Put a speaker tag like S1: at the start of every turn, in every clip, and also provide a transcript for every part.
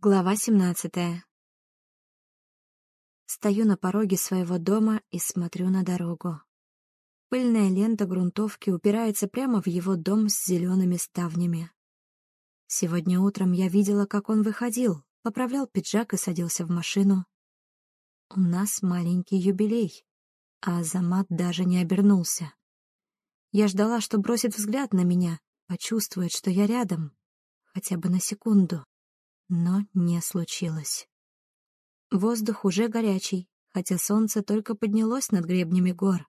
S1: Глава 17. Стою на пороге своего дома и смотрю на дорогу. Пыльная лента грунтовки упирается прямо в его дом с зелеными ставнями. Сегодня утром я видела, как он выходил, поправлял пиджак и садился в машину. У нас маленький юбилей, а Азамат даже не обернулся. Я ждала, что бросит взгляд на меня, почувствует, что я рядом, хотя бы на секунду но не случилось. Воздух уже горячий, хотя солнце только поднялось над гребнями гор.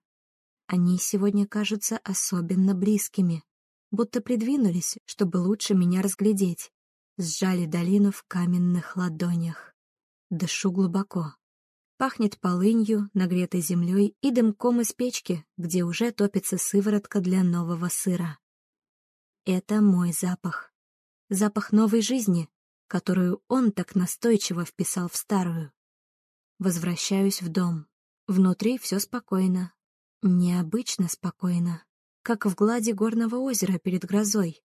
S1: Они сегодня кажутся особенно близкими, будто придвинулись, чтобы лучше меня разглядеть. Сжали долину в каменных ладонях. Дышу глубоко. Пахнет полынью, нагретой землей и дымком из печки, где уже топится сыворотка для нового сыра. Это мой запах. Запах новой жизни, которую он так настойчиво вписал в старую. Возвращаюсь в дом. Внутри все спокойно. Необычно спокойно, как в глади горного озера перед грозой.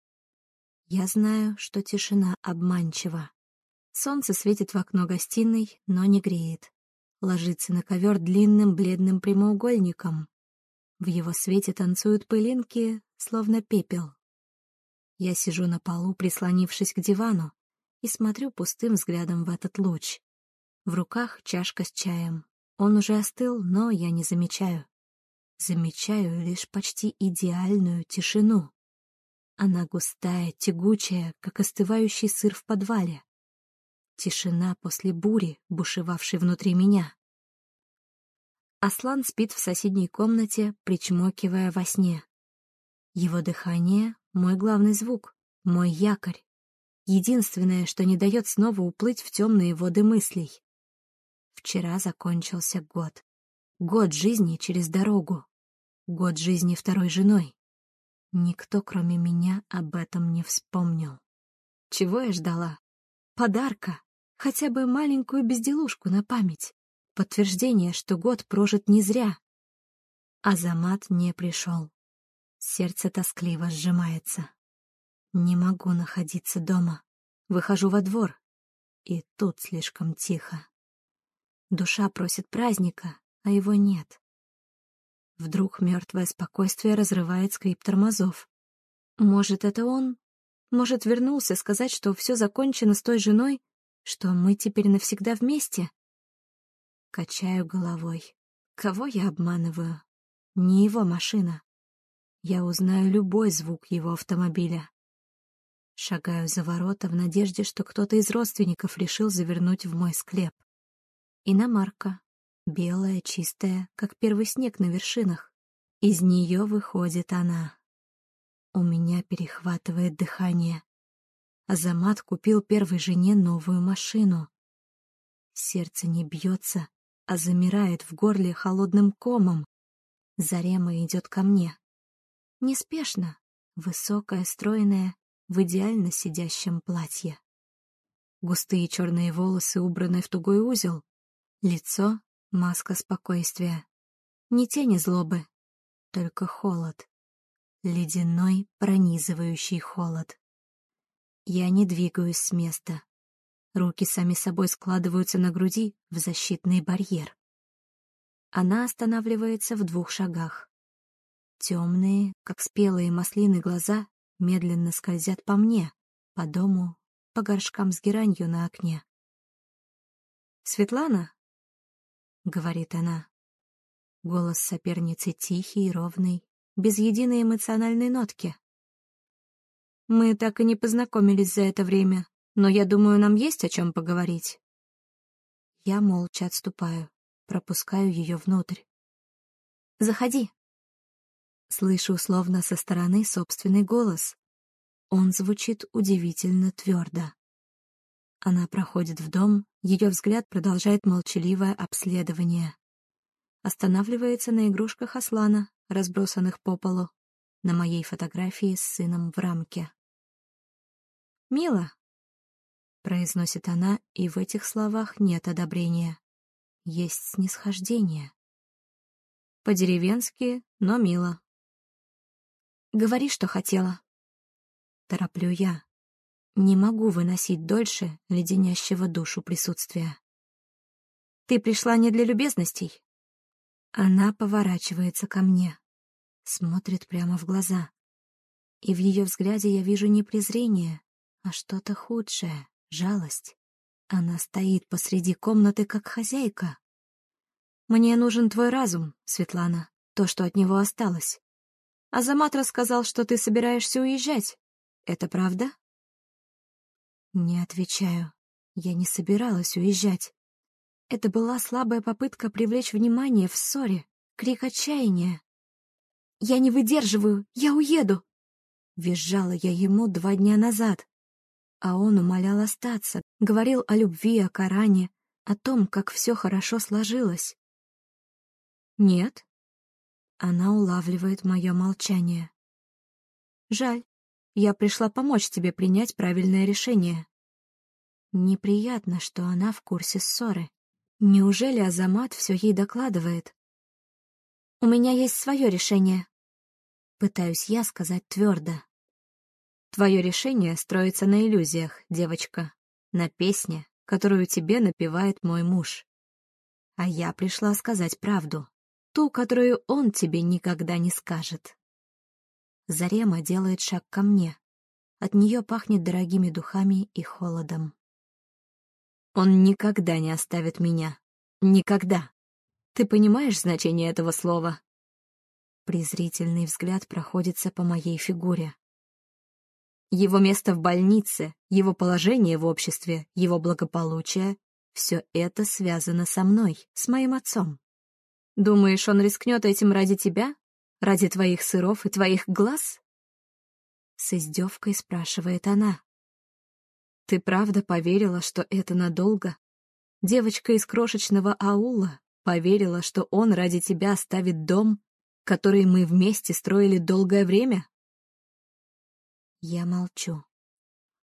S1: Я знаю, что тишина обманчива. Солнце светит в окно гостиной, но не греет. Ложится на ковер длинным бледным прямоугольником. В его свете танцуют пылинки, словно пепел. Я сижу на полу, прислонившись к дивану, и смотрю пустым взглядом в этот луч. В руках чашка с чаем. Он уже остыл, но я не замечаю. Замечаю лишь почти идеальную тишину. Она густая, тягучая, как остывающий сыр в подвале. Тишина после бури, бушевавшей внутри меня. Аслан спит в соседней комнате, причмокивая во сне. Его дыхание — мой главный звук, мой якорь единственное, что не дает снова уплыть в темные воды мыслей. Вчера закончился год. Год жизни через дорогу. Год жизни второй женой. Никто, кроме меня, об этом не вспомнил. Чего я ждала? Подарка. Хотя бы маленькую безделушку на память. Подтверждение, что год прожит не зря. Азамат не пришел. Сердце тоскливо сжимается. Не могу находиться дома. Выхожу во двор, и тут слишком тихо. Душа просит праздника, а его нет. Вдруг мертвое спокойствие разрывает скрип тормозов. Может, это он? Может, вернулся сказать, что все закончено с той женой, что мы теперь навсегда вместе? Качаю головой. Кого я обманываю? Не его машина. Я узнаю любой звук его автомобиля. Шагаю за ворота в надежде, что кто-то из родственников решил завернуть в мой склеп. Иномарка. Белая, чистая, как первый снег на вершинах. Из нее выходит она. У меня перехватывает дыхание. Азамат купил первой жене новую машину. Сердце не бьется, а замирает в горле холодным комом. Зарема идет ко мне. Неспешно, высокая, стройная, в идеально сидящем платье. Густые черные волосы убраны в тугой узел, лицо — маска спокойствия. Ни тени злобы, только холод. Ледяной, пронизывающий холод. Я не двигаюсь с места. Руки сами собой складываются на груди в защитный барьер. Она останавливается в двух шагах. Темные, как спелые маслины глаза медленно скользят по мне, по дому, по горшкам с геранью на окне. «Светлана?» — говорит она. Голос соперницы тихий и ровный, без единой эмоциональной нотки. «Мы так и не познакомились за это время, но я думаю, нам есть о чем поговорить». Я молча отступаю, пропускаю ее внутрь. «Заходи», Слышу словно со стороны собственный голос. Он звучит удивительно твердо. Она проходит в дом, ее взгляд продолжает молчаливое обследование. Останавливается на игрушках Аслана, разбросанных по полу, на моей фотографии с сыном в рамке. «Мило», — произносит она, и в этих словах нет одобрения. Есть снисхождение. По-деревенски, но мило. Говори, что хотела. Тороплю я. Не могу выносить дольше леденящего душу присутствия. Ты пришла не для любезностей? Она поворачивается ко мне, смотрит прямо в глаза. И в ее взгляде я вижу не презрение, а что-то худшее — жалость. Она стоит посреди комнаты, как хозяйка. «Мне нужен твой разум, Светлана, то, что от него осталось. Азамат рассказал, что ты собираешься уезжать. Это правда?» Не отвечаю. Я не собиралась уезжать. Это была слабая попытка привлечь внимание в ссоре, крик отчаяния. «Я не выдерживаю! Я уеду!» Визжала я ему два дня назад. А он умолял остаться, говорил о любви, о Коране, о том, как все хорошо сложилось. «Нет?» Она улавливает мое молчание. «Жаль. Я пришла помочь тебе принять правильное решение». Неприятно, что она в курсе ссоры. Неужели Азамат все ей докладывает? «У меня есть свое решение», — пытаюсь я сказать твердо. «Твое решение строится на иллюзиях, девочка, на песне, которую тебе напевает мой муж. А я пришла сказать правду, ту, которую он тебе никогда не скажет». Зарема делает шаг ко мне. От нее пахнет дорогими духами и холодом. Он никогда не оставит меня. Никогда. Ты понимаешь значение этого слова? Презрительный взгляд проходится по моей фигуре. Его место в больнице, его положение в обществе, его благополучие — все это связано со мной, с моим отцом. Думаешь, он рискнет этим ради тебя? Ради твоих сыров и твоих глаз? С издевкой спрашивает она. Ты правда поверила, что это надолго? Девочка из крошечного аула поверила, что он ради тебя оставит дом, который мы вместе строили долгое время? Я молчу.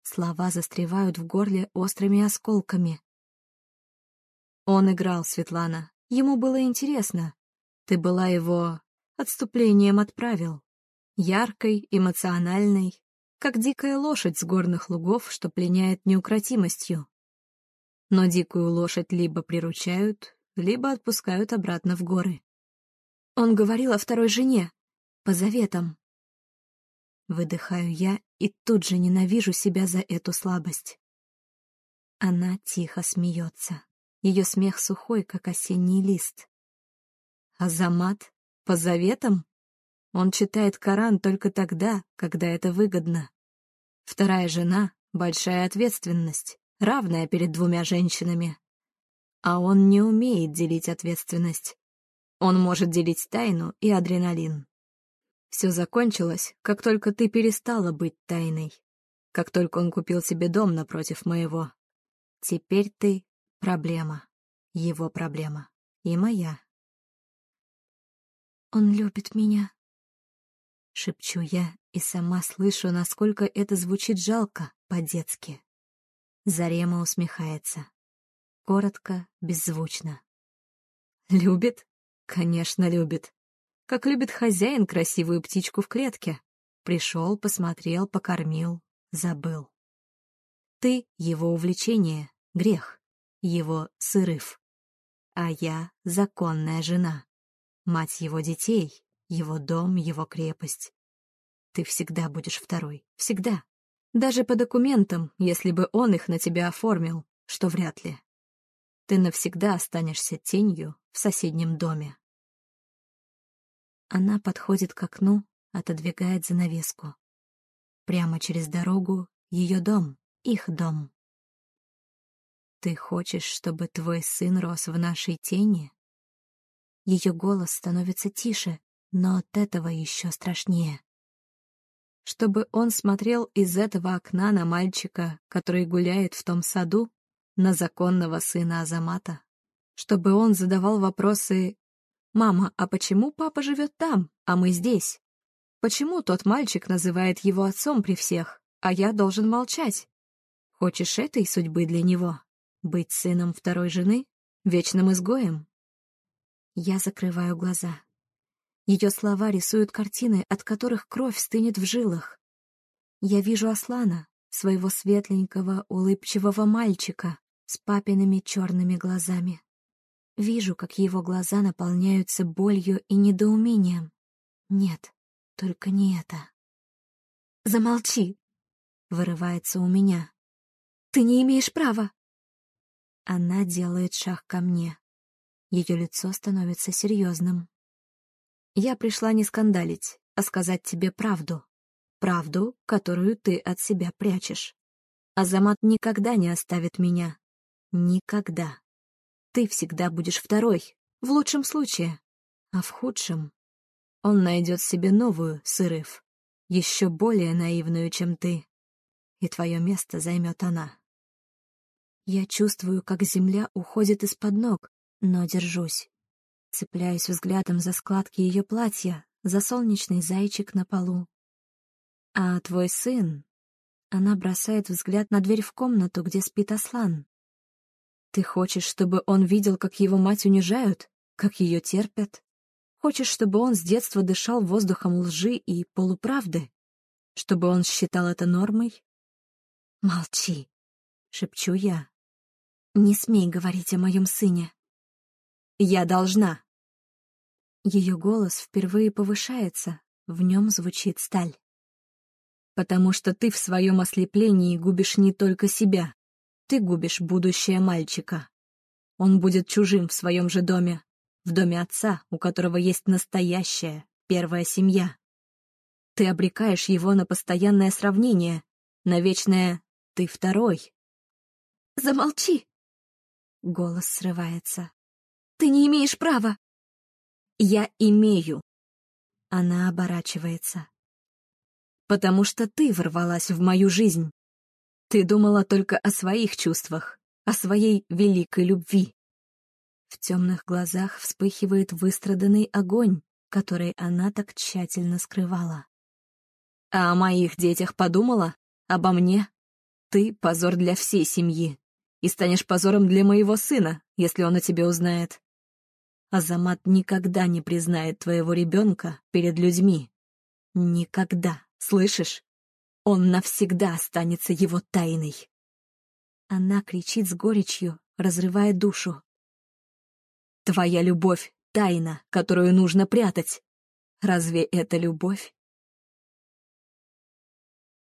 S1: Слова застревают в горле острыми осколками. Он играл, Светлана. Ему было интересно. Ты была его отступлением от правил. Яркой, эмоциональной, как дикая лошадь с горных лугов, что пленяет неукротимостью. Но дикую лошадь либо приручают, либо отпускают обратно в горы. Он говорил о второй жене, по заветам. Выдыхаю я и тут же ненавижу себя за эту слабость. Она тихо смеется. Ее смех сухой, как осенний лист. Азамат? По заветам? Он читает Коран только тогда, когда это выгодно. Вторая жена — большая ответственность, равная перед двумя женщинами. А он не умеет делить ответственность. Он может делить тайну и адреналин. Все закончилось, как только ты перестала быть тайной. Как только он купил себе дом напротив моего. Теперь ты — проблема. Его проблема. И моя. Он любит меня, — шепчу я и сама слышу, насколько это звучит жалко, по-детски. Зарема усмехается. Коротко, беззвучно. «Любит? Конечно, любит. Как любит хозяин красивую птичку в клетке. Пришел, посмотрел, покормил, забыл. Ты — его увлечение, грех, его сырыв. А я — законная жена, мать его детей, его дом, его крепость. Ты всегда будешь второй. Всегда. Даже по документам, если бы он их на тебя оформил, что вряд ли. Ты навсегда останешься тенью в соседнем доме. Она подходит к окну, отодвигает занавеску. Прямо через дорогу ее дом, их дом. Ты хочешь, чтобы твой сын рос в нашей тени? Ее голос становится тише, но от этого еще страшнее. Чтобы он смотрел из этого окна на мальчика, который гуляет в том саду, на законного сына Азамата. Чтобы он задавал вопросы «Мама, а почему папа живет там, а мы здесь? Почему тот мальчик называет его отцом при всех, а я должен молчать? Хочешь этой судьбы для него? Быть сыном второй жены? Вечным изгоем?» Я закрываю глаза. Ее слова рисуют картины, от которых кровь стынет в жилах. Я вижу Аслана, своего светленького, улыбчивого мальчика с папиными черными глазами. Вижу, как его глаза наполняются болью и недоумением. Нет, только не это. «Замолчи!» — вырывается у меня. «Ты не имеешь права!» Она делает шаг ко мне. Ее лицо становится серьезным. «Я пришла не скандалить, а сказать тебе правду. Правду, которую ты от себя прячешь. Азамат никогда не оставит меня. Никогда. Ты всегда будешь второй, в лучшем случае. А в худшем он найдет себе новую, сырыв, еще более наивную, чем ты. И твое место займет она. Я чувствую, как земля уходит из-под ног, но держусь. Цепляюсь взглядом за складки ее платья, за солнечный зайчик на полу. «А твой сын?» Она бросает взгляд на дверь в комнату, где спит Аслан. «Ты хочешь, чтобы он видел, как его мать унижают, как ее терпят? Хочешь, чтобы он с детства дышал воздухом лжи и полуправды? Чтобы он считал это нормой?» «Молчи», — шепчу я. «Не смей говорить о моем сыне». «Я должна». Ее голос впервые повышается, в нем звучит сталь. «Потому что ты в своем ослеплении губишь не только себя, ты губишь будущее мальчика. Он будет чужим в своем же доме, в доме отца, у которого есть настоящая первая семья. Ты обрекаешь его на постоянное сравнение, на вечное «ты второй».
S2: «Замолчи!»
S1: Голос срывается.
S2: «Ты не имеешь права!»
S1: «Я имею!» Она оборачивается. «Потому что ты ворвалась в мою жизнь. Ты думала только о своих чувствах, о своей великой любви». В темных глазах вспыхивает выстраданный огонь, который она так тщательно скрывала. «А о моих детях подумала? Обо мне? Ты — позор для всей семьи и станешь позором для моего сына, если он о тебе узнает. Азамат никогда не признает твоего ребенка перед людьми. Никогда, слышишь? Он навсегда останется его тайной. Она кричит с горечью, разрывая душу. Твоя любовь — тайна, которую нужно прятать. Разве это любовь?